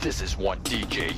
This is one DJ.